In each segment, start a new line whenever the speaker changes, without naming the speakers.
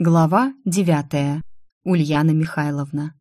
Глава девятая. Ульяна Михайловна.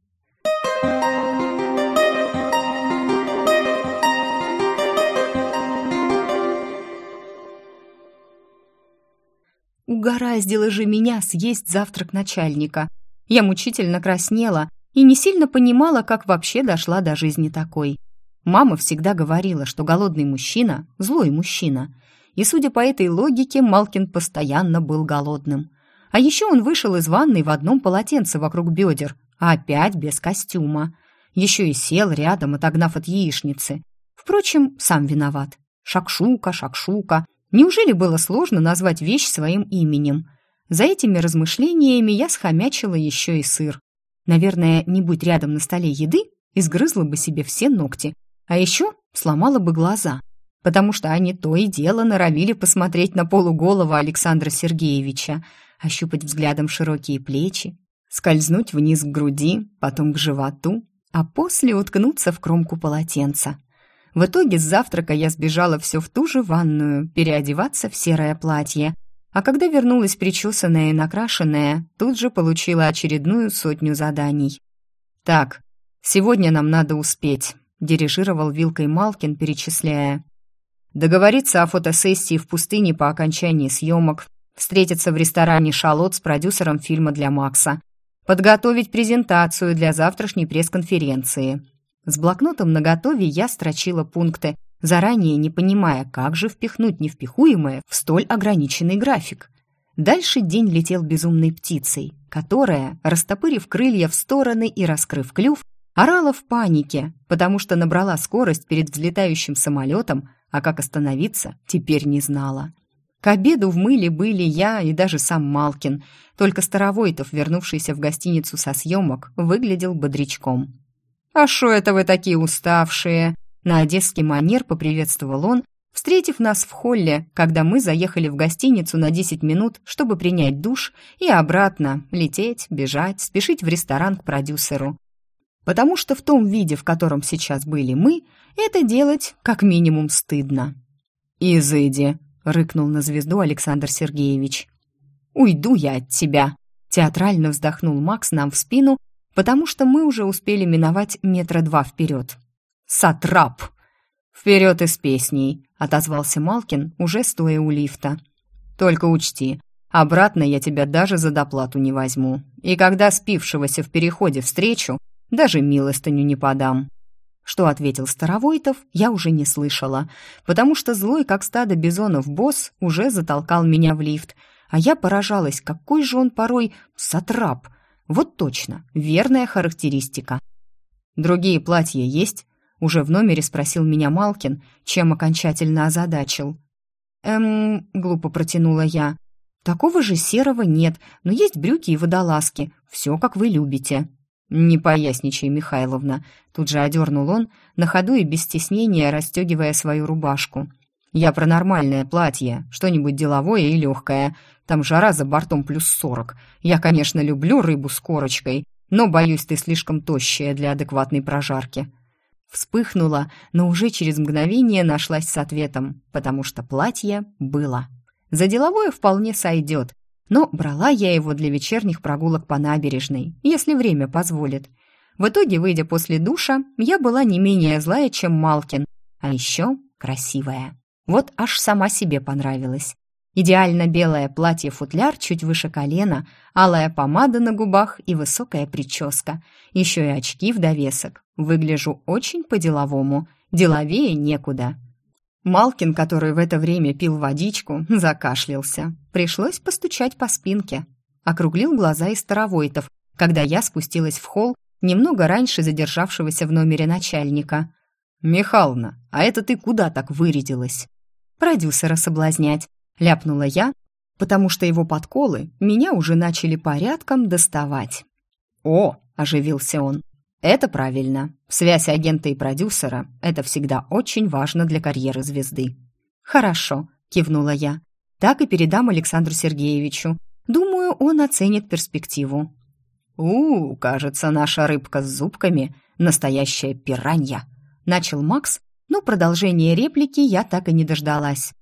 Угораздило же меня съесть завтрак начальника. Я мучительно краснела и не сильно понимала, как вообще дошла до жизни такой. Мама всегда говорила, что голодный мужчина – злой мужчина. И, судя по этой логике, Малкин постоянно был голодным. А еще он вышел из ванной в одном полотенце вокруг бедер, а опять без костюма. Еще и сел рядом, отогнав от яичницы. Впрочем, сам виноват. Шакшука, шакшука. Неужели было сложно назвать вещь своим именем? За этими размышлениями я схомячила еще и сыр. Наверное, не будь рядом на столе еды, изгрызла бы себе все ногти, а еще сломала бы глаза, потому что они то и дело норовили посмотреть на полуголого Александра Сергеевича, ощупать взглядом широкие плечи, скользнуть вниз к груди, потом к животу, а после уткнуться в кромку полотенца. В итоге с завтрака я сбежала все в ту же ванную, переодеваться в серое платье, а когда вернулась причесанная и накрашенная, тут же получила очередную сотню заданий. «Так, сегодня нам надо успеть», — дирижировал вилкой Малкин, перечисляя. «Договориться о фотосессии в пустыне по окончании съемок, Встретиться в ресторане «Шалот» с продюсером фильма для Макса. Подготовить презентацию для завтрашней пресс-конференции. С блокнотом наготове я строчила пункты, заранее не понимая, как же впихнуть невпихуемое в столь ограниченный график. Дальше день летел безумной птицей, которая, растопырив крылья в стороны и раскрыв клюв, орала в панике, потому что набрала скорость перед взлетающим самолетом, а как остановиться, теперь не знала. К обеду в мыле были я и даже сам Малкин, только Старовойтов, вернувшийся в гостиницу со съемок, выглядел бодрячком. «А шо это вы такие уставшие?» На одесский манер поприветствовал он, встретив нас в холле, когда мы заехали в гостиницу на 10 минут, чтобы принять душ и обратно лететь, бежать, спешить в ресторан к продюсеру. Потому что в том виде, в котором сейчас были мы, это делать как минимум стыдно. «Изыди», — рыкнул на звезду Александр Сергеевич. «Уйду я от тебя!» — театрально вздохнул Макс нам в спину, потому что мы уже успели миновать метра два вперед. «Сатрап!» «Вперед из песней!» — отозвался Малкин, уже стоя у лифта. «Только учти, обратно я тебя даже за доплату не возьму. И когда спившегося в переходе встречу, даже милостыню не подам». Что ответил Старовойтов, я уже не слышала, потому что злой, как стадо бизонов, босс уже затолкал меня в лифт, а я поражалась, какой же он порой сатрап. Вот точно, верная характеристика. «Другие платья есть?» — уже в номере спросил меня Малкин, чем окончательно озадачил. «Эм...» — глупо протянула я. «Такого же серого нет, но есть брюки и водолазки. Все, как вы любите». «Не поясничай, Михайловна», — тут же одернул он, на ходу и без стеснения расстегивая свою рубашку. «Я про нормальное платье, что-нибудь деловое и легкое. Там жара за бортом плюс сорок. Я, конечно, люблю рыбу с корочкой, но, боюсь, ты слишком тощая для адекватной прожарки». Вспыхнула, но уже через мгновение нашлась с ответом, потому что платье было. За деловое вполне сойдет, но брала я его для вечерних прогулок по набережной, если время позволит. В итоге, выйдя после душа, я была не менее злая, чем Малкин, а еще красивая. Вот аж сама себе понравилась. Идеально белое платье-футляр чуть выше колена, алая помада на губах и высокая прическа. Еще и очки в довесок. Выгляжу очень по-деловому. Деловее некуда. Малкин, который в это время пил водичку, закашлялся. Пришлось постучать по спинке. Округлил глаза и Старовойтов, когда я спустилась в холл, немного раньше задержавшегося в номере начальника. «Михална, а это ты куда так вырядилась?» «Продюсера соблазнять», — ляпнула я, потому что его подколы меня уже начали порядком доставать. «О!» — оживился он. Это правильно. Связь агента и продюсера – это всегда очень важно для карьеры звезды. Хорошо, кивнула я. Так и передам Александру Сергеевичу. Думаю, он оценит перспективу. У, кажется, наша рыбка с зубками – настоящая пиранья. Начал Макс, но продолжение реплики я так и не дождалась.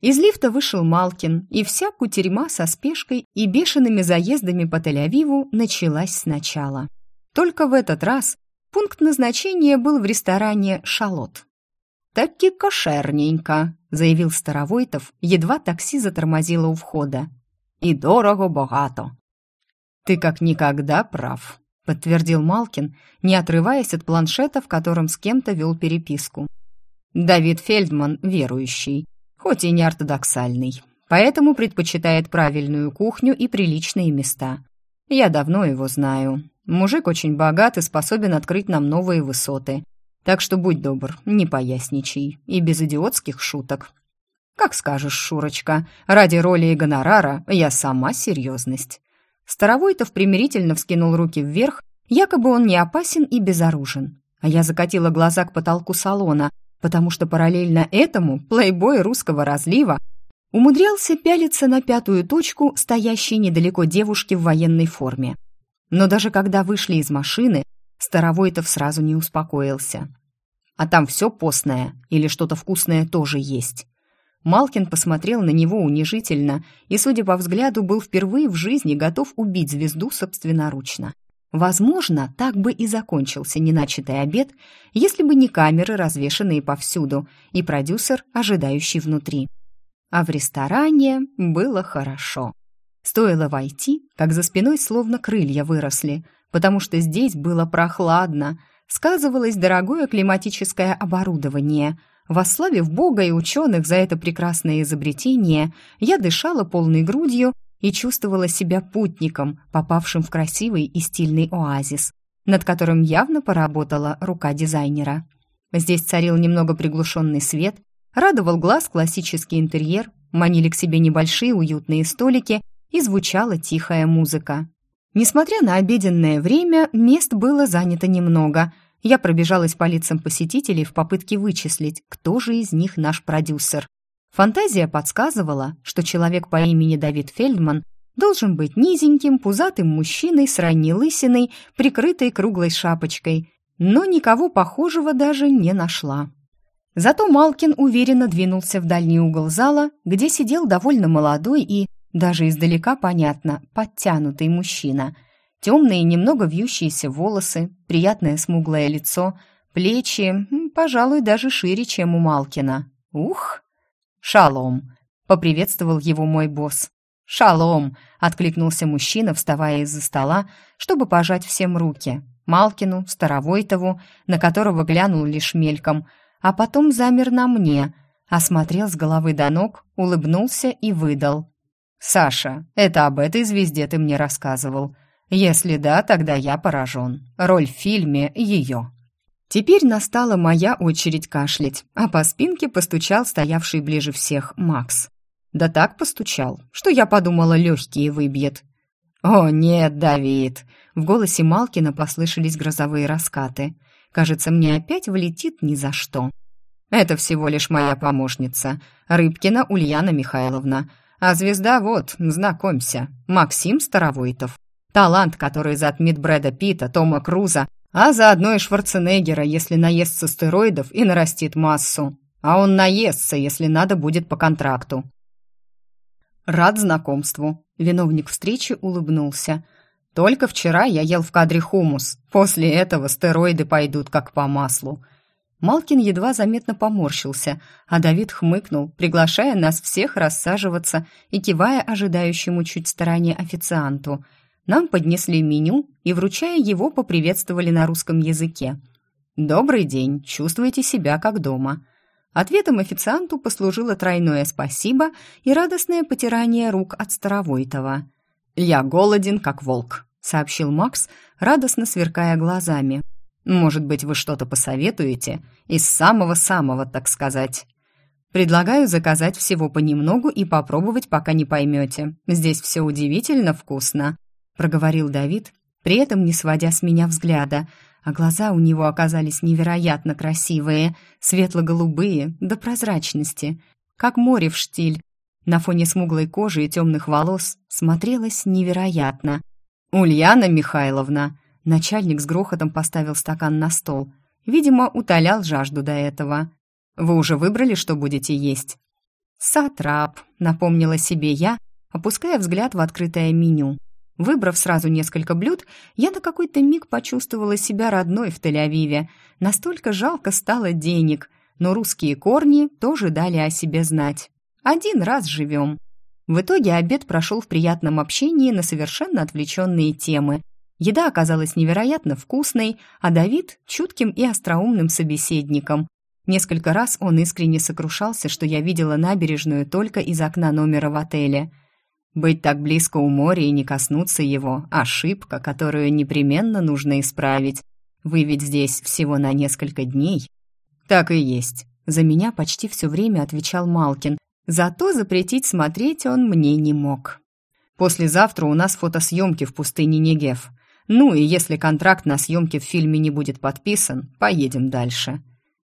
Из лифта вышел Малкин, и вся кутерьма со спешкой и бешеными заездами по Тель-Авиву началась сначала. Только в этот раз пункт назначения был в ресторане «Шалот». «Таки кошерненько», — заявил Старовойтов, едва такси затормозило у входа. «И дорого-богато». «Ты как никогда прав», — подтвердил Малкин, не отрываясь от планшета, в котором с кем-то вел переписку. «Давид Фельдман верующий, хоть и не ортодоксальный, поэтому предпочитает правильную кухню и приличные места. Я давно его знаю. Мужик очень богат и способен открыть нам новые высоты. Так что будь добр, не поясничай. И без идиотских шуток. Как скажешь, Шурочка, ради роли и гонорара я сама серьезность. Старовойтов примирительно вскинул руки вверх, якобы он не опасен и безоружен. А я закатила глаза к потолку салона, потому что параллельно этому плейбой русского разлива умудрялся пялиться на пятую точку стоящей недалеко девушки в военной форме. Но даже когда вышли из машины, Старовойтов сразу не успокоился. «А там все постное или что-то вкусное тоже есть?» Малкин посмотрел на него унижительно и, судя по взгляду, был впервые в жизни готов убить звезду собственноручно. Возможно, так бы и закончился неначатый обед, если бы не камеры, развешанные повсюду, и продюсер, ожидающий внутри. А в ресторане было хорошо. Стоило войти, как за спиной словно крылья выросли, потому что здесь было прохладно, сказывалось дорогое климатическое оборудование. Восславив Бога и ученых за это прекрасное изобретение, я дышала полной грудью и чувствовала себя путником, попавшим в красивый и стильный оазис, над которым явно поработала рука дизайнера. Здесь царил немного приглушенный свет, радовал глаз классический интерьер, манили к себе небольшие уютные столики и звучала тихая музыка. Несмотря на обеденное время, мест было занято немного. Я пробежалась по лицам посетителей в попытке вычислить, кто же из них наш продюсер. Фантазия подсказывала, что человек по имени Давид Фельдман должен быть низеньким, пузатым мужчиной с ранней лысиной, прикрытой круглой шапочкой, но никого похожего даже не нашла. Зато Малкин уверенно двинулся в дальний угол зала, где сидел довольно молодой и, даже издалека понятно, подтянутый мужчина. Темные, немного вьющиеся волосы, приятное смуглое лицо, плечи, пожалуй, даже шире, чем у Малкина. Ух! «Шалом!» — поприветствовал его мой босс. «Шалом!» — откликнулся мужчина, вставая из-за стола, чтобы пожать всем руки. Малкину, Старовойтову, на которого глянул лишь мельком, а потом замер на мне, осмотрел с головы до ног, улыбнулся и выдал. «Саша, это об этой звезде ты мне рассказывал. Если да, тогда я поражен. Роль в фильме — ее». Теперь настала моя очередь кашлять, а по спинке постучал стоявший ближе всех Макс. Да так постучал, что я подумала, легкие выбьет. «О, нет, Давид!» В голосе Малкина послышались грозовые раскаты. «Кажется, мне опять влетит ни за что». «Это всего лишь моя помощница, Рыбкина Ульяна Михайловна. А звезда вот, знакомься, Максим Старовойтов. Талант, который затмит Брэда Питта, Тома Круза а заодно и Шварценеггера, если наестся стероидов и нарастит массу. А он наестся, если надо будет по контракту. Рад знакомству. Виновник встречи улыбнулся. Только вчера я ел в кадре хумус. После этого стероиды пойдут как по маслу. Малкин едва заметно поморщился, а Давид хмыкнул, приглашая нас всех рассаживаться и кивая ожидающему чуть стороне официанту – нам поднесли меню и, вручая его, поприветствовали на русском языке. «Добрый день, чувствуете себя как дома». Ответом официанту послужило тройное спасибо и радостное потирание рук от Старовойтова. «Я голоден, как волк», — сообщил Макс, радостно сверкая глазами. «Может быть, вы что-то посоветуете? Из самого-самого, так сказать». «Предлагаю заказать всего понемногу и попробовать, пока не поймете. Здесь все удивительно вкусно», проговорил Давид, при этом не сводя с меня взгляда, а глаза у него оказались невероятно красивые, светло-голубые, до прозрачности, как море в штиль. На фоне смуглой кожи и темных волос смотрелось невероятно. «Ульяна Михайловна!» Начальник с грохотом поставил стакан на стол. Видимо, утолял жажду до этого. «Вы уже выбрали, что будете есть?» «Сатрап», — напомнила себе я, опуская взгляд в открытое меню. Выбрав сразу несколько блюд, я на какой-то миг почувствовала себя родной в Тель-Авиве. Настолько жалко стало денег, но русские корни тоже дали о себе знать. Один раз живем. В итоге обед прошел в приятном общении на совершенно отвлеченные темы. Еда оказалась невероятно вкусной, а Давид – чутким и остроумным собеседником. Несколько раз он искренне сокрушался, что я видела набережную только из окна номера в отеле – быть так близко у моря и не коснуться его – ошибка, которую непременно нужно исправить. Вы ведь здесь всего на несколько дней. Так и есть. За меня почти все время отвечал Малкин. Зато запретить смотреть он мне не мог. Послезавтра у нас фотосъемки в пустыне Негев. Ну и если контракт на съемки в фильме не будет подписан, поедем дальше.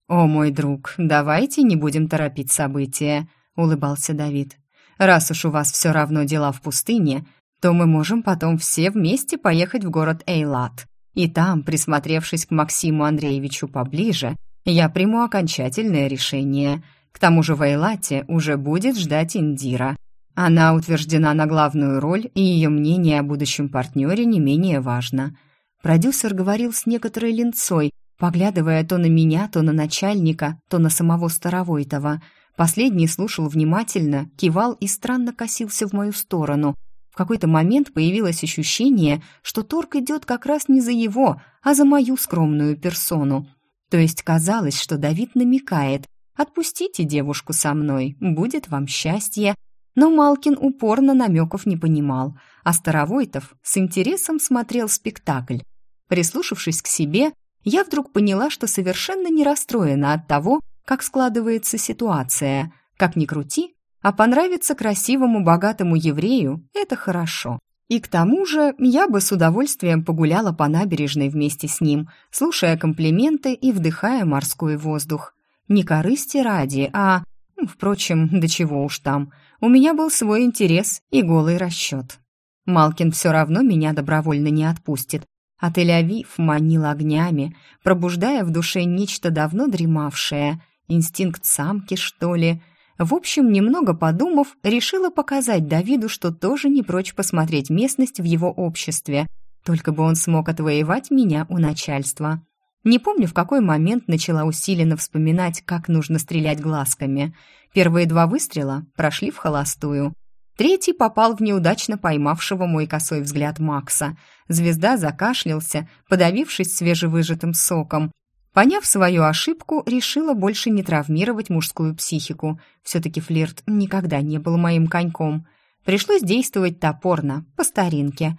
«О, мой друг, давайте не будем торопить события», — улыбался Давид. Раз уж у вас все равно дела в пустыне, то мы можем потом все вместе поехать в город Эйлат. И там, присмотревшись к Максиму Андреевичу поближе, я приму окончательное решение. К тому же в Эйлате уже будет ждать Индира. Она утверждена на главную роль, и ее мнение о будущем партнере не менее важно. Продюсер говорил с некоторой линцой, поглядывая то на меня, то на начальника, то на самого Старовойтова – Последний слушал внимательно, кивал и странно косился в мою сторону. В какой-то момент появилось ощущение, что торг идет как раз не за его, а за мою скромную персону. То есть казалось, что Давид намекает «Отпустите девушку со мной, будет вам счастье». Но Малкин упорно намеков не понимал, а Старовойтов с интересом смотрел спектакль. Прислушавшись к себе, я вдруг поняла, что совершенно не расстроена от того, как складывается ситуация. Как ни крути, а понравиться красивому, богатому еврею – это хорошо. И к тому же я бы с удовольствием погуляла по набережной вместе с ним, слушая комплименты и вдыхая морской воздух. Не корысти ради, а... Впрочем, до чего уж там. У меня был свой интерес и голый расчет. Малкин все равно меня добровольно не отпустит, а Тель-Авив манил огнями, пробуждая в душе нечто давно дремавшее – Инстинкт самки, что ли? В общем, немного подумав, решила показать Давиду, что тоже не прочь посмотреть местность в его обществе, только бы он смог отвоевать меня у начальства. Не помню, в какой момент начала усиленно вспоминать, как нужно стрелять глазками. Первые два выстрела прошли в холостую. Третий попал в неудачно поймавшего мой косой взгляд Макса. Звезда закашлялся, подавившись свежевыжатым соком, Поняв свою ошибку, решила больше не травмировать мужскую психику. Все-таки флирт никогда не был моим коньком. Пришлось действовать топорно, по старинке.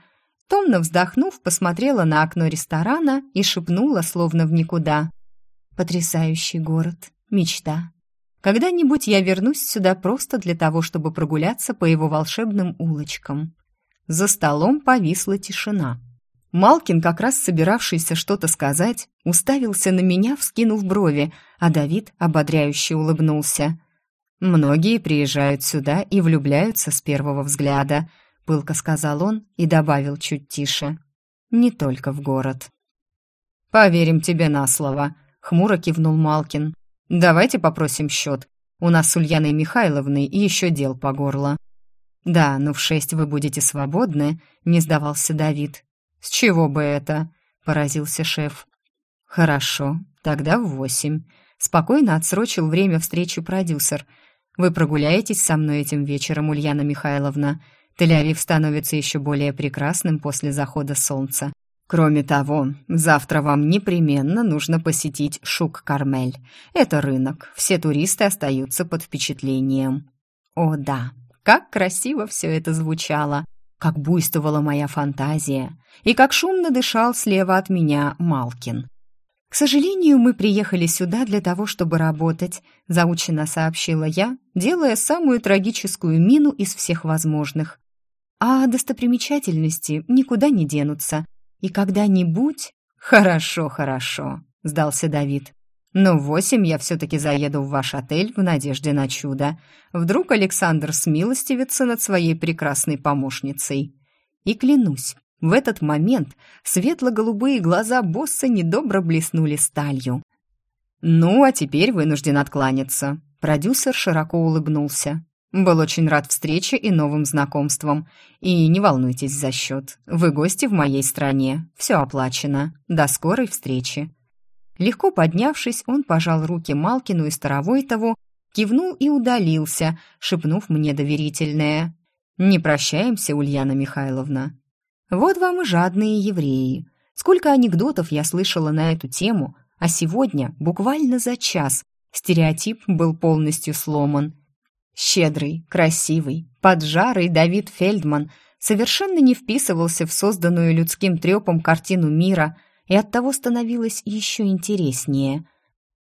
Томно вздохнув, посмотрела на окно ресторана и шепнула, словно в никуда. «Потрясающий город. Мечта. Когда-нибудь я вернусь сюда просто для того, чтобы прогуляться по его волшебным улочкам». За столом повисла тишина. Малкин, как раз собиравшийся что-то сказать, уставился на меня, вскинув брови, а Давид ободряюще улыбнулся. «Многие приезжают сюда и влюбляются с первого взгляда», — пылко сказал он и добавил чуть тише. «Не только в город». «Поверим тебе на слово», — хмуро кивнул Малкин. «Давайте попросим счет. У нас с Ульяной Михайловной еще дел по горло». «Да, но в шесть вы будете свободны», — не сдавался Давид. «С чего бы это?» — поразился шеф. «Хорошо, тогда в восемь». Спокойно отсрочил время встречи продюсер. «Вы прогуляетесь со мной этим вечером, Ульяна Михайловна. Тель-Авив становится еще более прекрасным после захода солнца. Кроме того, завтра вам непременно нужно посетить Шук-Кармель. Это рынок, все туристы остаются под впечатлением». «О да, как красиво все это звучало!» как буйствовала моя фантазия и как шумно дышал слева от меня Малкин. «К сожалению, мы приехали сюда для того, чтобы работать», заучено сообщила я, делая самую трагическую мину из всех возможных. «А достопримечательности никуда не денутся. И когда-нибудь...» «Хорошо, хорошо», — сдался Давид. Но в восемь я все-таки заеду в ваш отель в надежде на чудо. Вдруг Александр смилостивится над своей прекрасной помощницей. И клянусь, в этот момент светло-голубые глаза босса недобро блеснули сталью. «Ну, а теперь вынужден откланяться. Продюсер широко улыбнулся. Был очень рад встрече и новым знакомствам. И не волнуйтесь за счет. Вы гости в моей стране. Все оплачено. До скорой встречи. Легко поднявшись, он пожал руки Малкину и Старовойтову, кивнул и удалился, шепнув мне доверительное. «Не прощаемся, Ульяна Михайловна». Вот вам и жадные евреи. Сколько анекдотов я слышала на эту тему, а сегодня, буквально за час, стереотип был полностью сломан – Щедрый, красивый, поджарый Давид Фельдман совершенно не вписывался в созданную людским трепом картину мира и оттого становилось еще интереснее.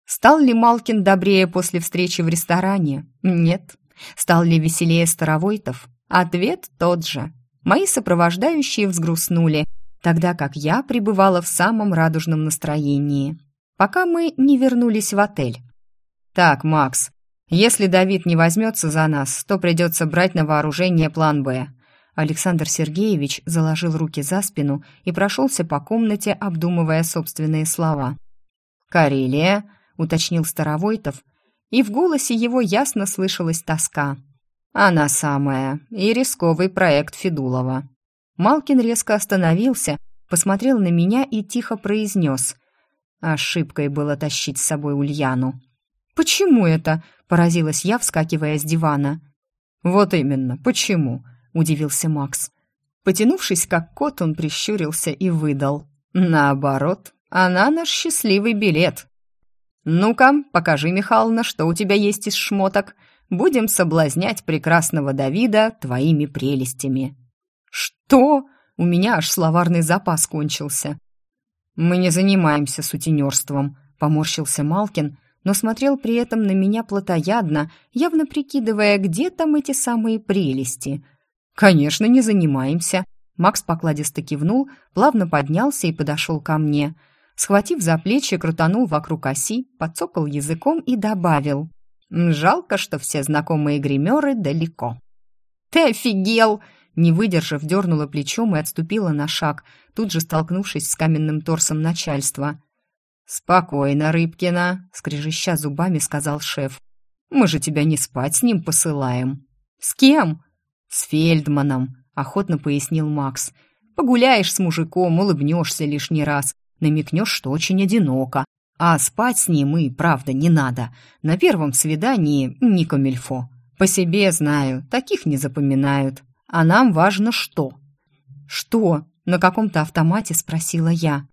Стал ли Малкин добрее после встречи в ресторане? Нет. Стал ли веселее Старовойтов? Ответ тот же. Мои сопровождающие взгрустнули, тогда как я пребывала в самом радужном настроении, пока мы не вернулись в отель. «Так, Макс, если Давид не возьмется за нас, то придется брать на вооружение план «Б». Александр Сергеевич заложил руки за спину и прошелся по комнате, обдумывая собственные слова. «Карелия», — уточнил Старовойтов, и в голосе его ясно слышалась тоска. «Она самая, и рисковый проект Федулова». Малкин резко остановился, посмотрел на меня и тихо произнес. Ошибкой было тащить с собой Ульяну. «Почему это?» — поразилась я, вскакивая с дивана. «Вот именно, почему?» — удивился Макс. Потянувшись как кот, он прищурился и выдал. «Наоборот, она наш счастливый билет». «Ну-ка, покажи, Михайловна, что у тебя есть из шмоток. Будем соблазнять прекрасного Давида твоими прелестями». «Что?» — у меня аж словарный запас кончился. «Мы не занимаемся сутенерством», — поморщился Малкин, но смотрел при этом на меня плотоядно, явно прикидывая, где там эти самые прелести. «Конечно, не занимаемся». Макс покладисто кивнул, плавно поднялся и подошел ко мне. Схватив за плечи, крутанул вокруг оси, подцокал языком и добавил. «Жалко, что все знакомые гримеры далеко». «Ты офигел!» Не выдержав, дернула плечом и отступила на шаг, тут же столкнувшись с каменным торсом начальства. «Спокойно, Рыбкина», — скрежеща зубами сказал шеф. «Мы же тебя не спать с ним посылаем». «С кем?» «С Фельдманом», — охотно пояснил Макс. «Погуляешь с мужиком, улыбнешься лишний раз, намекнешь, что очень одиноко. А спать с ним и, правда, не надо. На первом свидании не камильфо. По себе знаю, таких не запоминают. А нам важно что». «Что?» — на каком-то автомате спросила я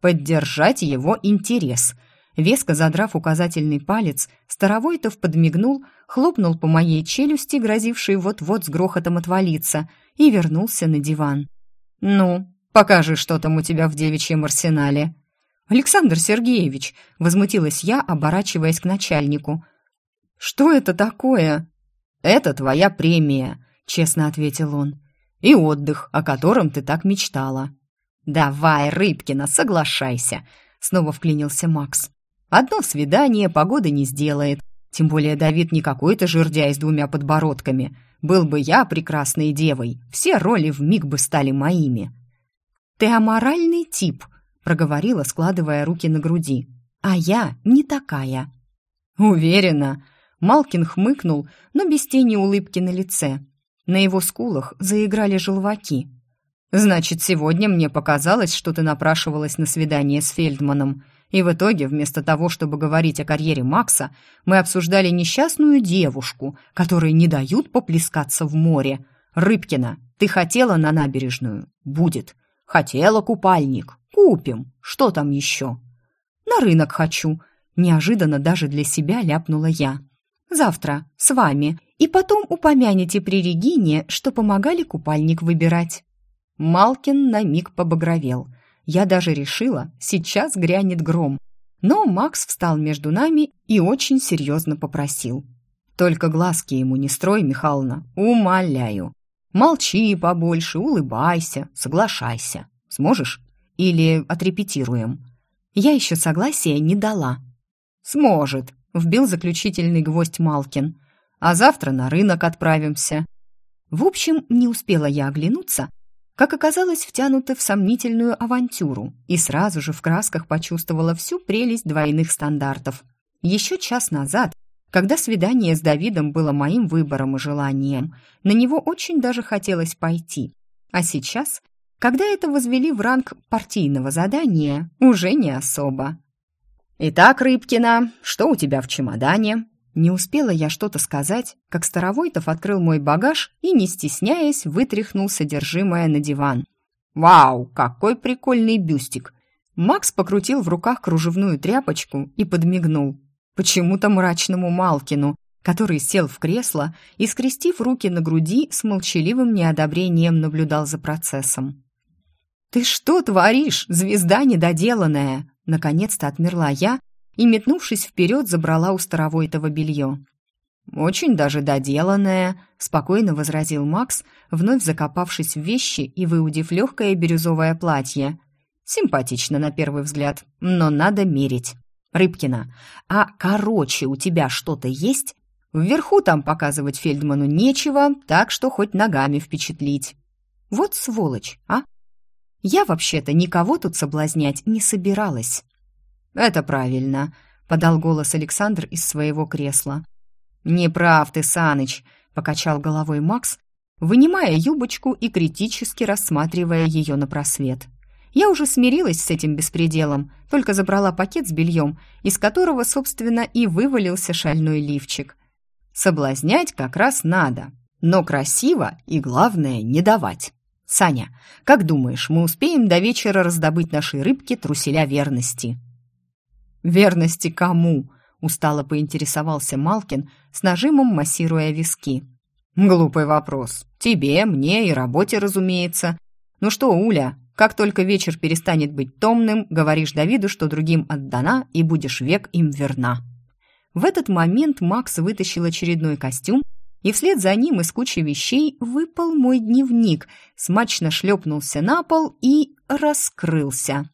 поддержать его интерес. Веско задрав указательный палец, Старовойтов подмигнул, хлопнул по моей челюсти, грозившей вот-вот с грохотом отвалиться, и вернулся на диван. «Ну, покажи, что там у тебя в девичьем арсенале». «Александр Сергеевич!» — возмутилась я, оборачиваясь к начальнику. «Что это такое?» «Это твоя премия», — честно ответил он. «И отдых, о котором ты так мечтала». «Давай, Рыбкина, соглашайся», — снова вклинился Макс. «Одно свидание погоды не сделает. Тем более Давид не какой-то жердяй с двумя подбородками. Был бы я прекрасной девой, все роли вмиг бы стали моими». «Ты аморальный тип», — проговорила, складывая руки на груди. «А я не такая». «Уверена». Малкин хмыкнул, но без тени улыбки на лице. На его скулах заиграли желваки. Значит, сегодня мне показалось, что ты напрашивалась на свидание с Фельдманом, и в итоге, вместо того, чтобы говорить о карьере Макса, мы обсуждали несчастную девушку, которой не дают поплескаться в море. Рыбкина, ты хотела на набережную? Будет. Хотела купальник? Купим. Что там еще? На рынок хочу. Неожиданно даже для себя ляпнула я. Завтра, с вами. И потом упомяните при Регине, что помогали купальник выбирать. Малкин на миг побагровел. Я даже решила, сейчас грянет гром. Но Макс встал между нами и очень серьезно попросил. «Только глазки ему не строй, Михайловна, умоляю. Молчи побольше, улыбайся, соглашайся. Сможешь? Или отрепетируем?» Я еще согласия не дала. «Сможет», — вбил заключительный гвоздь Малкин. «А завтра на рынок отправимся». В общем, не успела я оглянуться, как оказалось, втянуты в сомнительную авантюру и сразу же в красках почувствовала всю прелесть двойных стандартов. Еще час назад, Когда свидание с Давидом было моим выбором и желанием, на него очень даже хотелось пойти. А сейчас, когда это возвели в ранг партийного задания, уже не особо. «Итак, Рыбкина, что у тебя в чемодане?» Не успела я что-то сказать, как Старовойтов открыл мой багаж и, не стесняясь, вытряхнул содержимое на диван. «Вау, какой прикольный бюстик!» Макс покрутил в руках кружевную тряпочку и подмигнул. Почему-то мрачному Малкину, который сел в кресло и, скрестив руки на груди, с молчаливым неодобрением наблюдал за процессом. «Ты что творишь, звезда недоделанная?» Наконец-то отмерла я и, метнувшись вперед, забрала у Старовойтова белье. «Очень даже доделанное», — спокойно возразил Макс, вновь закопавшись в вещи и выудив легкое бирюзовое платье. «Симпатично на первый взгляд, но надо мерить. Рыбкина, а короче у тебя что-то есть? Вверху там показывать Фельдману нечего, так что хоть ногами впечатлить». «Вот сволочь, а!» «Я вообще-то никого тут соблазнять не собиралась». «Это правильно», — подал голос Александр из своего кресла. «Не прав ты, Саныч», — покачал головой Макс, вынимая юбочку и критически рассматривая ее на просвет. Я уже смирилась с этим беспределом, только забрала пакет с бельем, из которого, собственно, и вывалился шальной лифчик. Соблазнять как раз надо, но красиво и, главное, не давать. Саня, как думаешь, мы успеем до вечера раздобыть нашей рыбке труселя верности?» «Верности кому?» — устало поинтересовался Малкин, с нажимом массируя виски. «Глупый вопрос. Тебе, мне и работе, разумеется. Ну что, Уля, как только вечер перестанет быть томным, говоришь Давиду, что другим отдана и будешь век им верна». В этот момент Макс вытащил очередной костюм, и вслед за ним из кучи вещей выпал мой дневник, смачно шлепнулся на пол и раскрылся.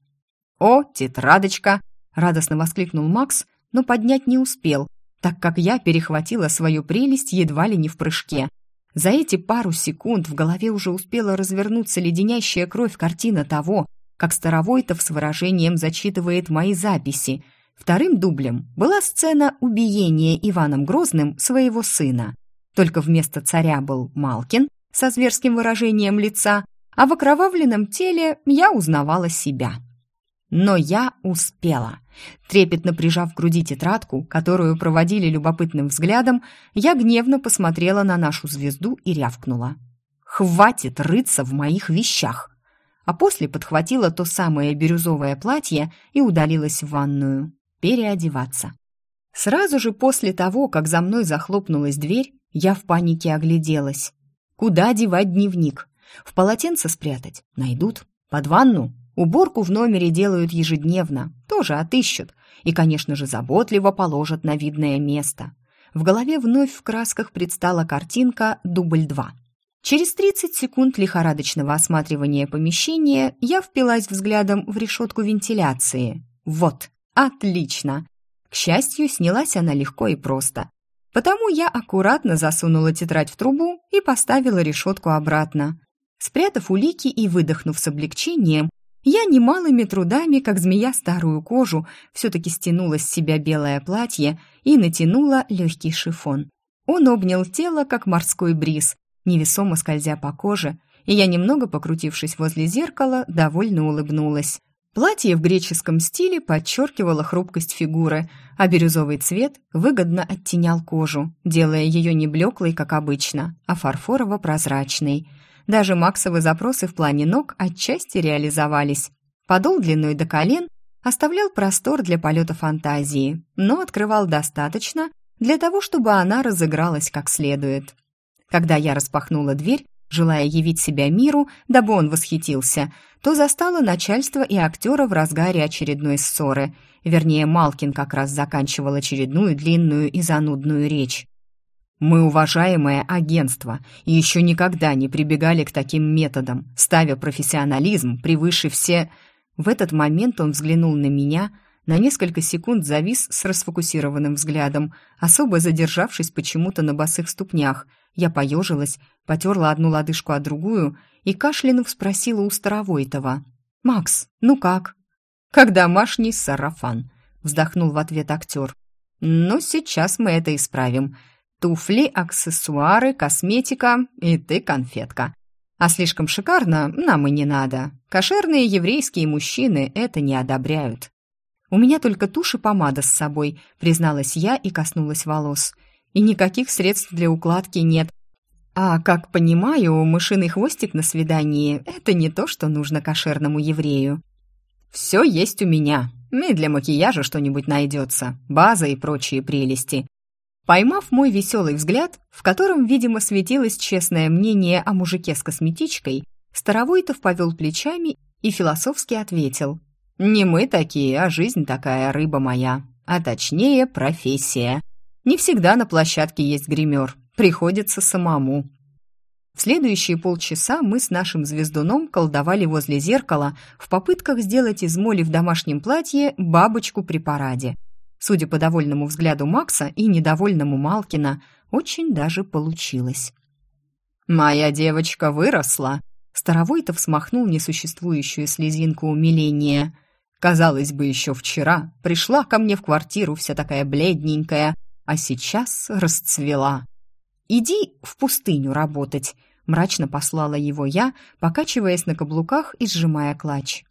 «О, тетрадочка!» Радостно воскликнул Макс, но поднять не успел, так как я перехватила свою прелесть едва ли не в прыжке. За эти пару секунд в голове уже успела развернуться леденящая кровь картина того, как Старовойтов с выражением зачитывает мои записи. Вторым дублем была сцена убиения Иваном Грозным своего сына. Только вместо царя был Малкин со зверским выражением лица, а в окровавленном теле я узнавала себя. Но я успела. Трепетно прижав к груди тетрадку, которую проводили любопытным взглядом, я гневно посмотрела на нашу звезду и рявкнула. «Хватит рыться в моих вещах!» А после подхватила то самое бирюзовое платье и удалилась в ванную. Переодеваться. Сразу же после того, как за мной захлопнулась дверь, я в панике огляделась. Куда девать дневник? В полотенце спрятать? Найдут. Под ванну? Уборку в номере делают ежедневно, тоже отыщут и, конечно же, заботливо положат на видное место. В голове вновь в красках предстала картинка «Дубль 2». Через 30 секунд лихорадочного осматривания помещения я впилась взглядом в решетку вентиляции. Вот, отлично! К счастью, снялась она легко и просто. Потому я аккуратно засунула тетрадь в трубу и поставила решетку обратно. Спрятав улики и выдохнув с облегчением, я немалыми трудами, как змея старую кожу, все-таки стянула с себя белое платье и натянула легкий шифон. Он обнял тело, как морской бриз, невесомо скользя по коже, и я, немного покрутившись возле зеркала, довольно улыбнулась. Платье в греческом стиле подчеркивало хрупкость фигуры, а бирюзовый цвет выгодно оттенял кожу, делая ее не блеклой, как обычно, а фарфорово-прозрачной – даже Максовы запросы в плане ног отчасти реализовались. Подол длиной до колен оставлял простор для полета фантазии, но открывал достаточно для того, чтобы она разыгралась как следует. Когда я распахнула дверь, желая явить себя миру, дабы он восхитился, то застала начальство и актера в разгаре очередной ссоры. Вернее, Малкин как раз заканчивал очередную длинную и занудную речь. Мы уважаемое агентство и еще никогда не прибегали к таким методам, ставя профессионализм превыше все... В этот момент он взглянул на меня, на несколько секунд завис с расфокусированным взглядом, особо задержавшись почему-то на босых ступнях. Я поежилась, потерла одну лодыжку, а другую и, кашлянув, спросила у Старовойтова. «Макс, ну как?» «Как домашний сарафан», — вздохнул в ответ актер. «Ну, сейчас мы это исправим. Туфли, аксессуары, косметика и ты конфетка. А слишком шикарно нам и не надо. Кошерные еврейские мужчины это не одобряют». «У меня только тушь и помада с собой», призналась я и коснулась волос. «И никаких средств для укладки нет. А, как понимаю, мышиный хвостик на свидании – это не то, что нужно кошерному еврею». «Все есть у меня. И для макияжа что-нибудь найдется. База и прочие прелести». Поймав мой веселый взгляд, в котором, видимо, светилось честное мнение о мужике с косметичкой, Старовойтов повел плечами и философски ответил – не мы такие, а жизнь такая, рыба моя. А точнее, профессия. Не всегда на площадке есть гример. Приходится самому. В следующие полчаса мы с нашим звездуном колдовали возле зеркала в попытках сделать из Моли в домашнем платье бабочку при параде. Судя по довольному взгляду Макса и недовольному Малкина, очень даже получилось. «Моя девочка выросла!» Старовойтов смахнул несуществующую слезинку умиления. Казалось бы, еще вчера пришла ко мне в квартиру вся такая бледненькая, а сейчас расцвела. «Иди в пустыню работать», — мрачно послала его я, покачиваясь на каблуках и сжимая клатч.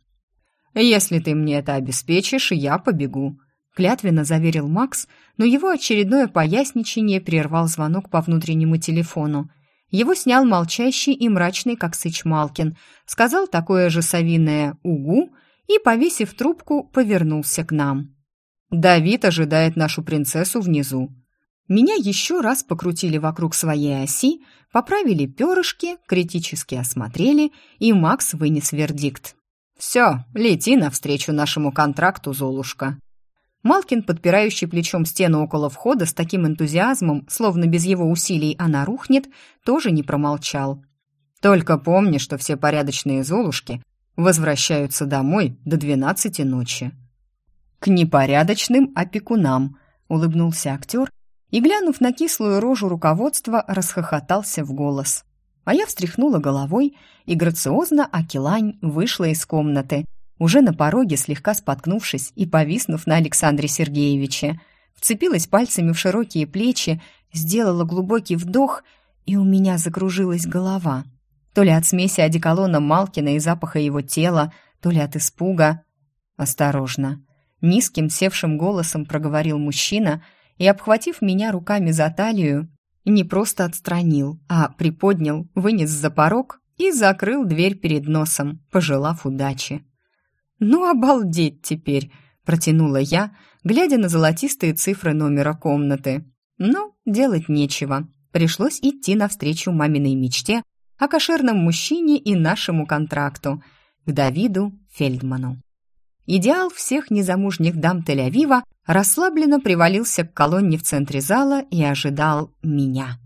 «Если ты мне это обеспечишь, я побегу», — клятвенно заверил Макс, но его очередное поясничение прервал звонок по внутреннему телефону. Его снял молчащий и мрачный, как Сыч Малкин, сказал такое же совиное «угу», и, повесив трубку, повернулся к нам. «Давид ожидает нашу принцессу внизу». Меня еще раз покрутили вокруг своей оси, поправили перышки, критически осмотрели, и Макс вынес вердикт. «Все, лети навстречу нашему контракту, Золушка». Малкин, подпирающий плечом стену около входа с таким энтузиазмом, словно без его усилий она рухнет, тоже не промолчал. «Только помни, что все порядочные Золушки возвращаются домой до двенадцати ночи. «К непорядочным опекунам», — улыбнулся актер и, глянув на кислую рожу руководства, расхохотался в голос. А я встряхнула головой, и грациозно Акилань вышла из комнаты, уже на пороге слегка споткнувшись и повиснув на Александре Сергеевиче. Вцепилась пальцами в широкие плечи, сделала глубокий вдох, и у меня закружилась голова — то ли от смеси одеколона Малкина и запаха его тела, то ли от испуга. «Осторожно!» Низким севшим голосом проговорил мужчина и, обхватив меня руками за талию, не просто отстранил, а приподнял, вынес за порог и закрыл дверь перед носом, пожелав удачи. «Ну, обалдеть теперь!» — протянула я, глядя на золотистые цифры номера комнаты. Но делать нечего. Пришлось идти навстречу маминой мечте о кошерном мужчине и нашему контракту, к Давиду Фельдману. Идеал всех незамужних дам Тель-Авива расслабленно привалился к колонне в центре зала и ожидал меня.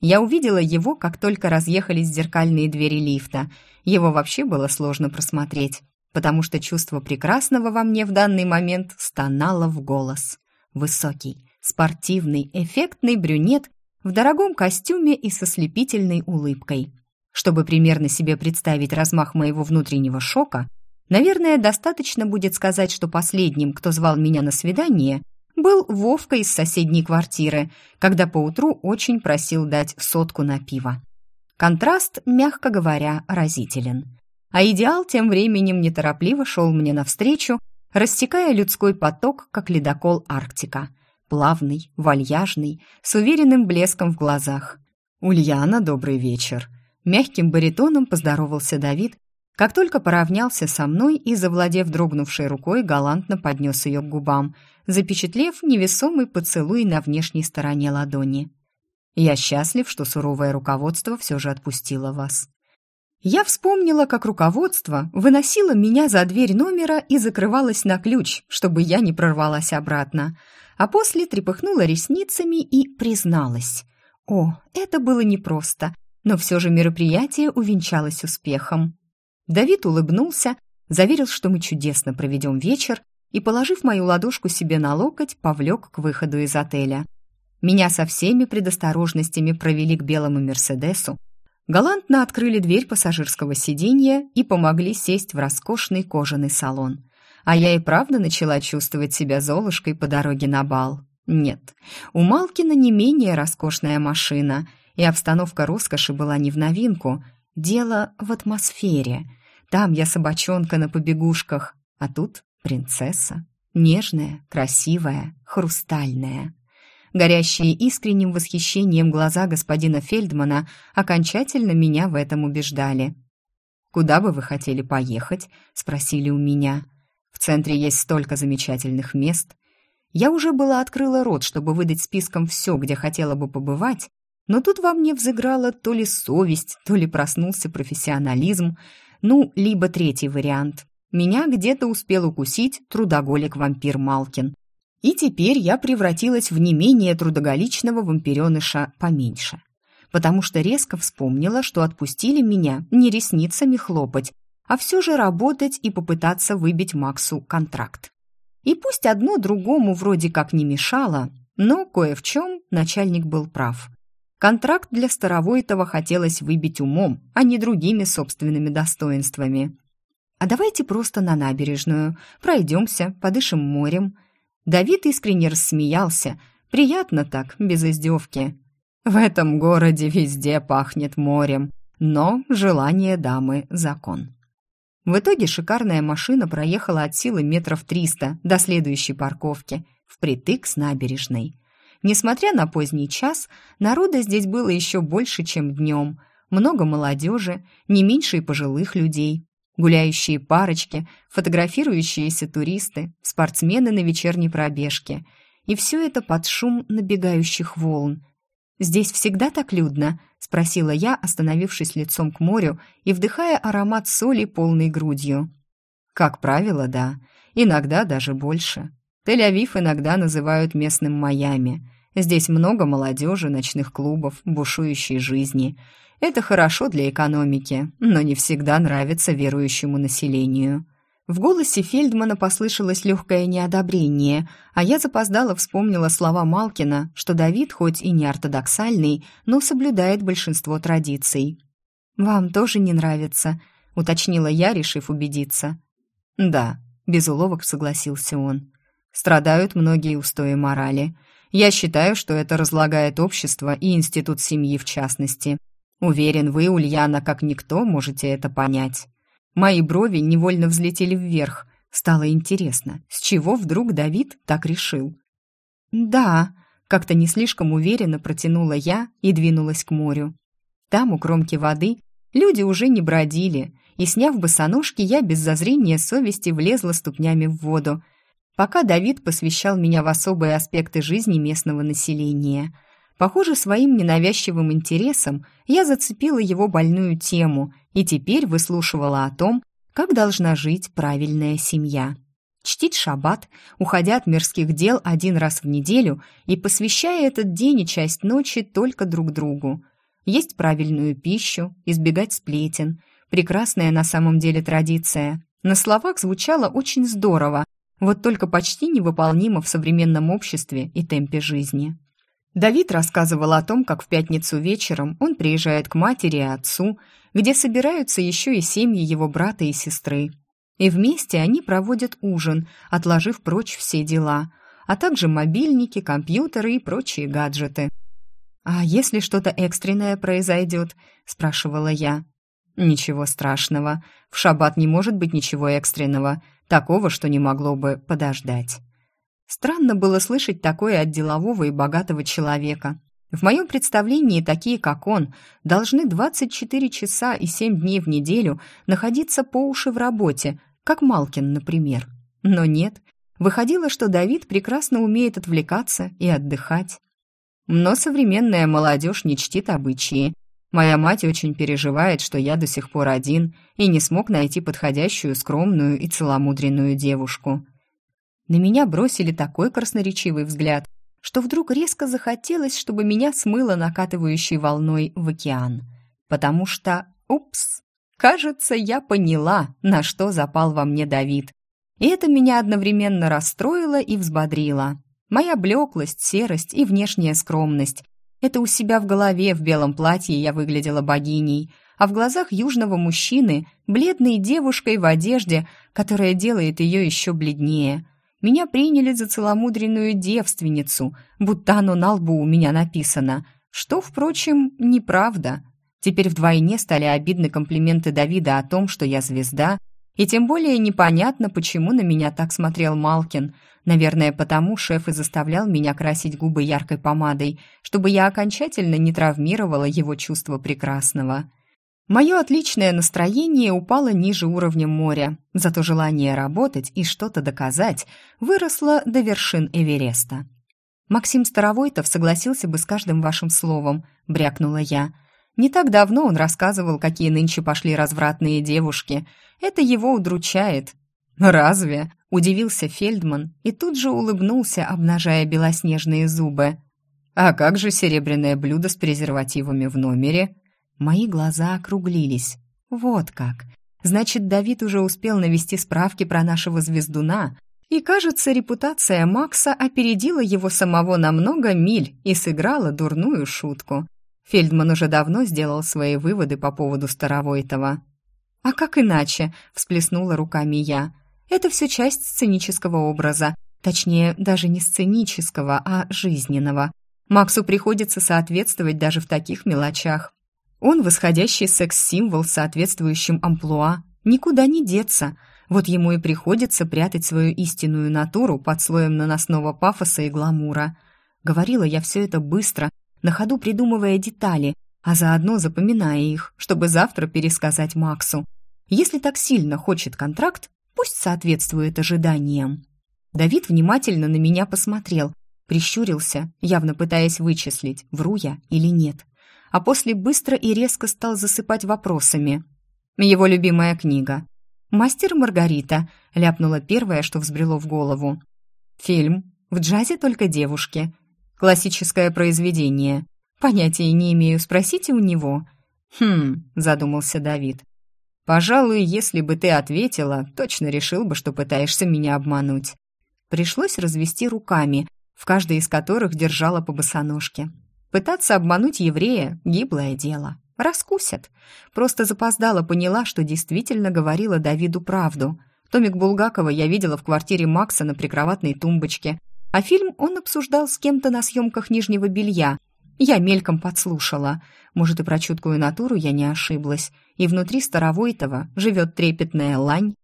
Я увидела его, как только разъехались зеркальные двери лифта. Его вообще было сложно просмотреть, потому что чувство прекрасного во мне в данный момент стонало в голос. Высокий, спортивный, эффектный брюнет в дорогом костюме и со слепительной улыбкой. Чтобы примерно себе представить размах моего внутреннего шока, наверное, достаточно будет сказать, что последним, кто звал меня на свидание, был Вовка из соседней квартиры, когда поутру очень просил дать сотку на пиво. Контраст, мягко говоря, разителен. А идеал тем временем неторопливо шел мне навстречу, рассекая людской поток, как ледокол Арктика. Плавный, вальяжный, с уверенным блеском в глазах. «Ульяна, добрый вечер!» Мягким баритоном поздоровался Давид, как только поравнялся со мной и, завладев дрогнувшей рукой, галантно поднес ее к губам, запечатлев невесомый поцелуй на внешней стороне ладони. «Я счастлив, что суровое руководство все же отпустило вас». Я вспомнила, как руководство выносило меня за дверь номера и закрывалось на ключ, чтобы я не прорвалась обратно, а после трепыхнула ресницами и призналась. О, это было непросто, но все же мероприятие увенчалось успехом. Давид улыбнулся, заверил, что мы чудесно проведем вечер, и, положив мою ладошку себе на локоть, повлек к выходу из отеля. Меня со всеми предосторожностями провели к белому «Мерседесу», галантно открыли дверь пассажирского сиденья и помогли сесть в роскошный кожаный салон. А я и правда начала чувствовать себя золушкой по дороге на бал. Нет, у Малкина не менее роскошная машина, и обстановка роскоши была не в новинку. Дело в атмосфере. Там я собачонка на побегушках, а тут принцесса. Нежная, красивая, хрустальная. Горящие искренним восхищением глаза господина Фельдмана окончательно меня в этом убеждали. «Куда бы вы хотели поехать?» — спросили у меня. «В центре есть столько замечательных мест». Я уже была открыла рот, чтобы выдать списком все, где хотела бы побывать, но тут во мне взыграла то ли совесть, то ли проснулся профессионализм, ну, либо третий вариант. Меня где-то успел укусить трудоголик-вампир Малкин. И теперь я превратилась в не менее трудоголичного вампиреныша поменьше потому что резко вспомнила, что отпустили меня не ресницами хлопать, а все же работать и попытаться выбить Максу контракт. И пусть одно другому вроде как не мешало, но кое в чем начальник был прав. Контракт для Старовойтова хотелось выбить умом, а не другими собственными достоинствами. «А давайте просто на набережную, пройдемся, подышим морем». Давид искренне рассмеялся. Приятно так, без издевки. В этом городе везде пахнет морем, но желание дамы – закон. В итоге шикарная машина проехала от силы метров триста до следующей парковки, впритык с набережной. Несмотря на поздний час, народа здесь было еще больше, чем днем. Много молодежи, не меньше и пожилых людей. Гуляющие парочки, фотографирующиеся туристы, спортсмены на вечерней пробежке. И все это под шум набегающих волн – «Здесь всегда так людно?» — спросила я, остановившись лицом к морю и вдыхая аромат соли полной грудью. «Как правило, да. Иногда даже больше. Тель-Авив иногда называют местным Майами. Здесь много молодежи, ночных клубов, бушующей жизни. Это хорошо для экономики, но не всегда нравится верующему населению». В голосе Фельдмана послышалось легкое неодобрение, а я запоздало вспомнила слова Малкина, что Давид хоть и не ортодоксальный, но соблюдает большинство традиций. «Вам тоже не нравится», — уточнила я, решив убедиться. «Да», — без уловок согласился он. «Страдают многие устои морали. Я считаю, что это разлагает общество и институт семьи в частности. Уверен, вы, Ульяна, как никто, можете это понять». Мои брови невольно взлетели вверх. Стало интересно, с чего вдруг Давид так решил? «Да», — как-то не слишком уверенно протянула я и двинулась к морю. Там, у кромки воды, люди уже не бродили, и, сняв босоножки, я без зазрения совести влезла ступнями в воду, пока Давид посвящал меня в особые аспекты жизни местного населения — Похоже, своим ненавязчивым интересом я зацепила его больную тему и теперь выслушивала о том, как должна жить правильная семья. Чтить шаббат, уходя от мирских дел один раз в неделю и посвящая этот день и часть ночи только друг другу. Есть правильную пищу, избегать сплетен. Прекрасная на самом деле традиция. На словах звучало очень здорово, вот только почти невыполнимо в современном обществе и темпе жизни. Давид рассказывал о том, как в пятницу вечером он приезжает к матери и отцу, где собираются еще и семьи его брата и сестры. И вместе они проводят ужин, отложив прочь все дела, а также мобильники, компьютеры и прочие гаджеты. «А если что-то экстренное произойдет?» – спрашивала я. «Ничего страшного. В шаббат не может быть ничего экстренного, такого, что не могло бы подождать». Странно было слышать такое от делового и богатого человека. В моем представлении такие, как он, должны 24 часа и 7 дней в неделю находиться по уши в работе, как Малкин, например. Но нет, выходило, что Давид прекрасно умеет отвлекаться и отдыхать. Но современная молодежь не чтит обычаи. Моя мать очень переживает, что я до сих пор один и не смог найти подходящую, скромную и целомудренную девушку. На меня бросили такой красноречивый взгляд, что вдруг резко захотелось, чтобы меня смыло накатывающей волной в океан. Потому что, упс, кажется, я поняла, на что запал во мне Давид. И это меня одновременно расстроило и взбодрило. Моя блеклость, серость и внешняя скромность. Это у себя в голове в белом платье я выглядела богиней, а в глазах южного мужчины – бледной девушкой в одежде, которая делает ее еще бледнее – Меня приняли за целомудренную девственницу, будто оно на лбу у меня написано, что, впрочем, неправда. Теперь вдвойне стали обидны комплименты Давида о том, что я звезда, и тем более непонятно, почему на меня так смотрел Малкин. Наверное, потому шеф и заставлял меня красить губы яркой помадой, чтобы я окончательно не травмировала его чувство прекрасного. Мое отличное настроение упало ниже уровня моря, зато желание работать и что-то доказать выросло до вершин Эвереста. «Максим Старовойтов согласился бы с каждым вашим словом», — брякнула я. «Не так давно он рассказывал, какие нынче пошли развратные девушки. Это его удручает». «Разве?» — удивился Фельдман и тут же улыбнулся, обнажая белоснежные зубы. «А как же серебряное блюдо с презервативами в номере?» Мои глаза округлились. Вот как. Значит, Давид уже успел навести справки про нашего звездуна, и, кажется, репутация Макса опередила его самого на много миль и сыграла дурную шутку. Фельдман уже давно сделал свои выводы по поводу Старовойтова. «А как иначе?» – всплеснула руками я. «Это все часть сценического образа. Точнее, даже не сценического, а жизненного. Максу приходится соответствовать даже в таких мелочах. Он восходящий секс-символ с соответствующим амплуа. Никуда не деться. Вот ему и приходится прятать свою истинную натуру под слоем наносного пафоса и гламура. Говорила я все это быстро, на ходу придумывая детали, а заодно запоминая их, чтобы завтра пересказать Максу. Если так сильно хочет контракт, пусть соответствует ожиданиям. Давид внимательно на меня посмотрел, прищурился, явно пытаясь вычислить, вру я или нет а после быстро и резко стал засыпать вопросами. Его любимая книга. «Мастер Маргарита», — ляпнула первое, что взбрело в голову. «Фильм. В джазе только девушки. Классическое произведение. Понятия не имею, спросите у него». «Хм», — задумался Давид. «Пожалуй, если бы ты ответила, точно решил бы, что пытаешься меня обмануть». Пришлось развести руками, в каждой из которых держала по босоножке. Пытаться обмануть еврея – гиблое дело. Раскусят. Просто запоздала поняла, что действительно говорила Давиду правду. Томик Булгакова я видела в квартире Макса на прикроватной тумбочке, а фильм он обсуждал с кем-то на съемках нижнего белья. Я мельком подслушала. Может, и про чуткую натуру я не ошиблась. И внутри Старовойтова живет трепетная лань.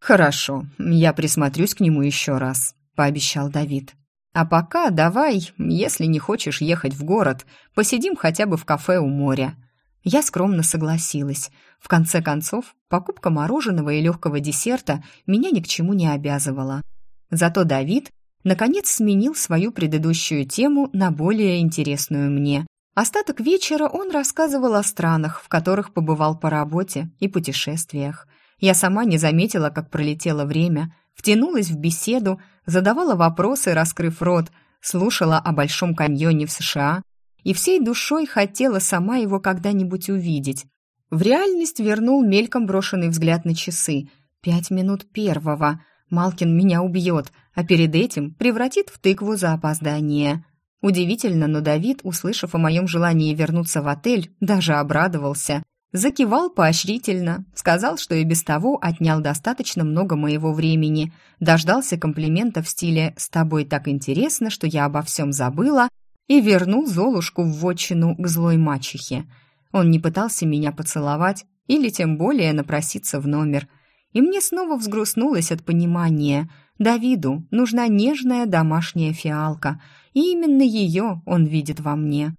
«Хорошо, я присмотрюсь к нему еще раз», — пообещал Давид. А пока давай, если не хочешь ехать в город, посидим хотя бы в кафе у моря». Я скромно согласилась. В конце концов, покупка мороженого и легкого десерта меня ни к чему не обязывала. Зато Давид, наконец, сменил свою предыдущую тему на более интересную мне. Остаток вечера он рассказывал о странах, в которых побывал по работе и путешествиях. Я сама не заметила, как пролетело время, втянулась в беседу, задавала вопросы, раскрыв рот, слушала о Большом каньоне в США и всей душой хотела сама его когда-нибудь увидеть. В реальность вернул мельком брошенный взгляд на часы. Пять минут первого. Малкин меня убьет, а перед этим превратит в тыкву за опоздание. Удивительно, но Давид, услышав о моем желании вернуться в отель, даже обрадовался – Закивал поощрительно, сказал, что и без того отнял достаточно много моего времени, дождался комплимента в стиле «С тобой так интересно, что я обо всем забыла» и вернул Золушку в вотчину к злой мачехе. Он не пытался меня поцеловать или тем более напроситься в номер. И мне снова взгрустнулось от понимания. Давиду нужна нежная домашняя фиалка, и именно ее он видит во мне.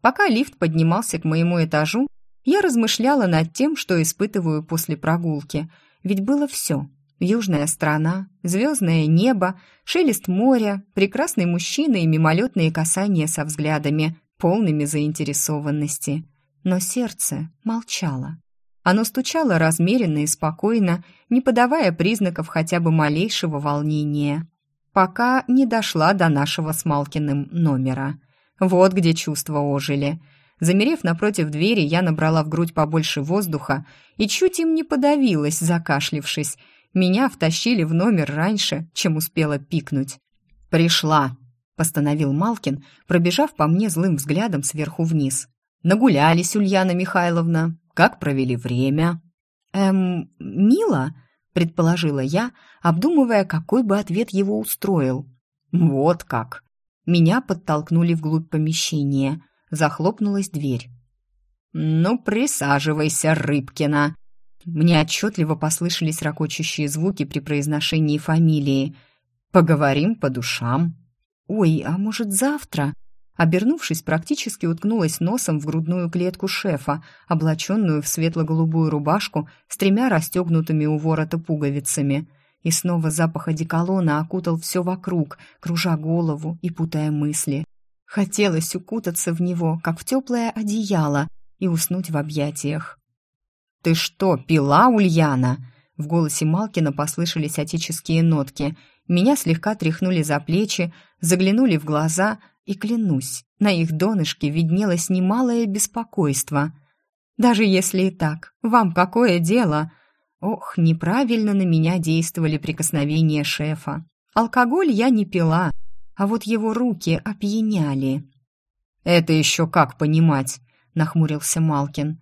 Пока лифт поднимался к моему этажу, я размышляла над тем, что испытываю после прогулки. Ведь было все. Южная страна, звездное небо, шелест моря, прекрасный мужчина и мимолетные касания со взглядами, полными заинтересованности. Но сердце молчало. Оно стучало размеренно и спокойно, не подавая признаков хотя бы малейшего волнения. Пока не дошла до нашего с Малкиным номера. Вот где чувства ожили – Замерев напротив двери, я набрала в грудь побольше воздуха и чуть им не подавилась, закашлившись. Меня втащили в номер раньше, чем успела пикнуть. «Пришла», — постановил Малкин, пробежав по мне злым взглядом сверху вниз. «Нагулялись, Ульяна Михайловна. Как провели время?» «Эм, мило?» предположила я, обдумывая, какой бы ответ его устроил. Вот как. Меня подтолкнули вглубь помещения. Захлопнулась дверь. «Ну, присаживайся, Рыбкина!» Мне отчетливо послышались ракочущие звуки при произношении фамилии. «Поговорим по душам». «Ой, а может, завтра?» Обернувшись, практически уткнулась носом в грудную клетку шефа, облаченную в светло-голубую рубашку с тремя расстегнутыми у ворота пуговицами. И снова запах одеколона окутал все вокруг, кружа голову и путая мысли. Хотелось укутаться в него, как в теплое одеяло, и уснуть в объятиях. «Ты что, пила, Ульяна?» В голосе Малкина послышались отеческие нотки. Меня слегка тряхнули за плечи, заглянули в глаза — и клянусь, на их донышке виднелось немалое беспокойство. Даже если и так, вам какое дело? Ох, неправильно на меня действовали прикосновения шефа. Алкоголь я не пила, а вот его руки опьяняли. «Это еще как понимать?» — нахмурился Малкин.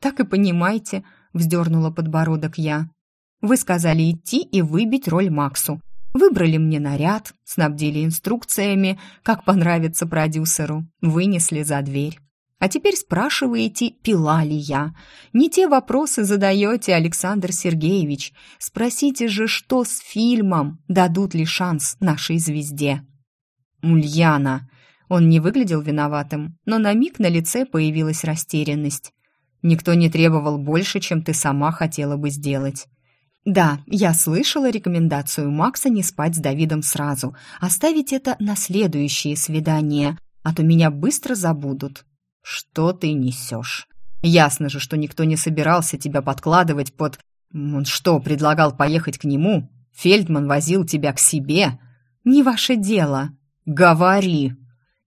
«Так и понимайте», — вздернула подбородок я. «Вы сказали идти и выбить роль Максу. Выбрали мне наряд, снабдили инструкциями, как понравится продюсеру, вынесли за дверь. А теперь спрашиваете, пила ли я. Не те вопросы задаете, Александр Сергеевич. Спросите же, что с фильмом, дадут ли шанс нашей звезде. Ульяна. Он не выглядел виноватым, но на миг на лице появилась растерянность. Никто не требовал больше, чем ты сама хотела бы сделать. Да, я слышала рекомендацию Макса не спать с Давидом сразу, оставить это на следующее свидание, а то меня быстро забудут. Что ты несешь? Ясно же, что никто не собирался тебя подкладывать под... Он что, предлагал поехать к нему? Фельдман возил тебя к себе? Не ваше дело. Говори.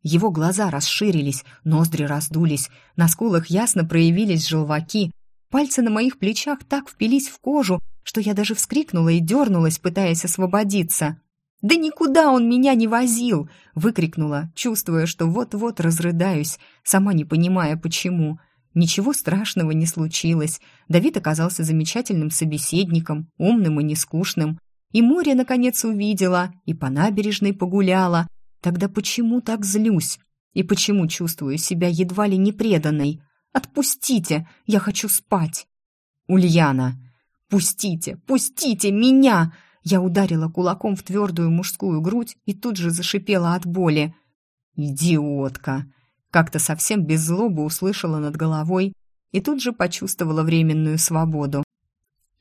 Его глаза расширились, ноздри раздулись, на скулах ясно проявились желваки, пальцы на моих плечах так впились в кожу, что я даже вскрикнула и дернулась, пытаясь освободиться. «Да никуда он меня не возил!» — выкрикнула, чувствуя, что вот-вот разрыдаюсь, сама не понимая, почему. Ничего страшного не случилось. Давид оказался замечательным собеседником, умным и нескучным. И море, наконец, увидела, и по набережной погуляла. Тогда почему так злюсь? И почему чувствую себя едва ли не преданной? Отпустите, я хочу спать. Ульяна. «Пустите! Пустите меня!» Я ударила кулаком в твердую мужскую грудь и тут же зашипела от боли. «Идиотка!» Как-то совсем без злобы услышала над головой и тут же почувствовала временную свободу.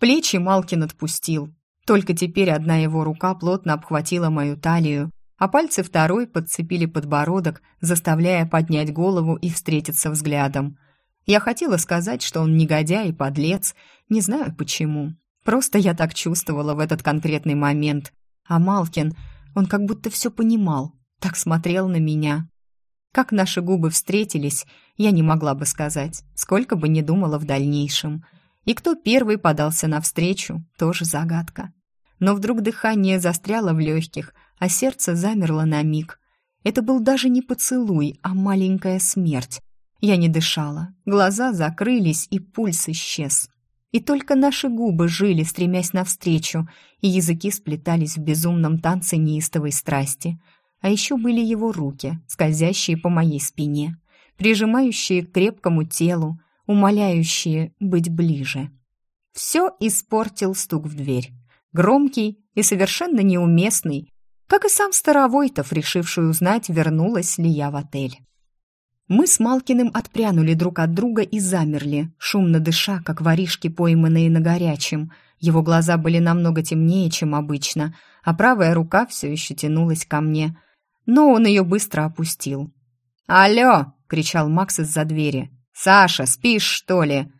Плечи Малкин отпустил. Только теперь одна его рука плотно обхватила мою талию, а пальцы второй подцепили подбородок, заставляя поднять голову и встретиться взглядом. Я хотела сказать, что он негодяй и подлец, не знаю почему. Просто я так чувствовала в этот конкретный момент. А Малкин, он как будто все понимал, так смотрел на меня. Как наши губы встретились, я не могла бы сказать, сколько бы ни думала в дальнейшем. И кто первый подался навстречу, тоже загадка. Но вдруг дыхание застряло в легких, а сердце замерло на миг. Это был даже не поцелуй, а маленькая смерть, я не дышала, глаза закрылись, и пульс исчез. И только наши губы жили, стремясь навстречу, и языки сплетались в безумном танце неистовой страсти. А еще были его руки, скользящие по моей спине, прижимающие к крепкому телу, умоляющие быть ближе. Все испортил стук в дверь. Громкий и совершенно неуместный, как и сам Старовойтов, решивший узнать, вернулась ли я в отель. Мы с Малкиным отпрянули друг от друга и замерли, шумно дыша, как воришки, пойманные на горячем. Его глаза были намного темнее, чем обычно, а правая рука все еще тянулась ко мне. Но он ее быстро опустил. «Алло!» — кричал Макс из-за двери. «Саша, спишь, что ли?»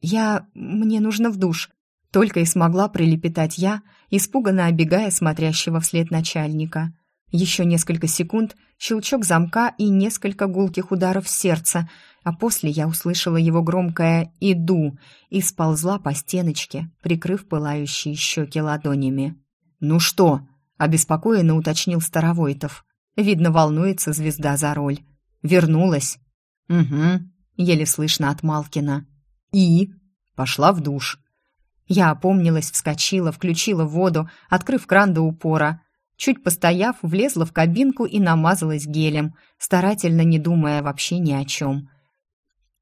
«Я... мне нужно в душ», — только и смогла прилепетать я, испуганно обегая смотрящего вслед начальника. Еще несколько секунд, щелчок замка и несколько гулких ударов сердца, а после я услышала его громкое «иду» и сползла по стеночке, прикрыв пылающие щеки ладонями. «Ну что?» — обеспокоенно уточнил Старовойтов. Видно, волнуется звезда за роль. «Вернулась?» «Угу», — еле слышно от Малкина. «И?» «Пошла в душ». Я опомнилась, вскочила, включила воду, открыв кран до упора. Чуть постояв, влезла в кабинку и намазалась гелем, старательно не думая вообще ни о чем.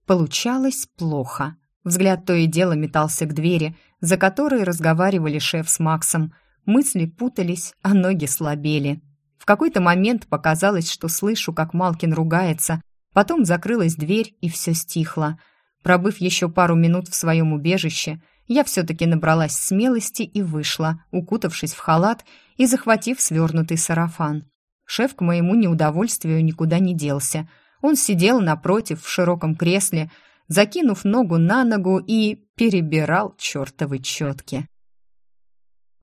Получалось плохо. Взгляд то и дело метался к двери, за которой разговаривали шеф с Максом. Мысли путались, а ноги слабели. В какой-то момент показалось, что слышу, как Малкин ругается, потом закрылась дверь, и все стихло. Пробыв еще пару минут в своем убежище, я все-таки набралась смелости и вышла, укутавшись в халат и захватив свернутый сарафан. Шеф к моему неудовольствию никуда не делся. Он сидел напротив в широком кресле, закинув ногу на ногу и перебирал чертовы четки.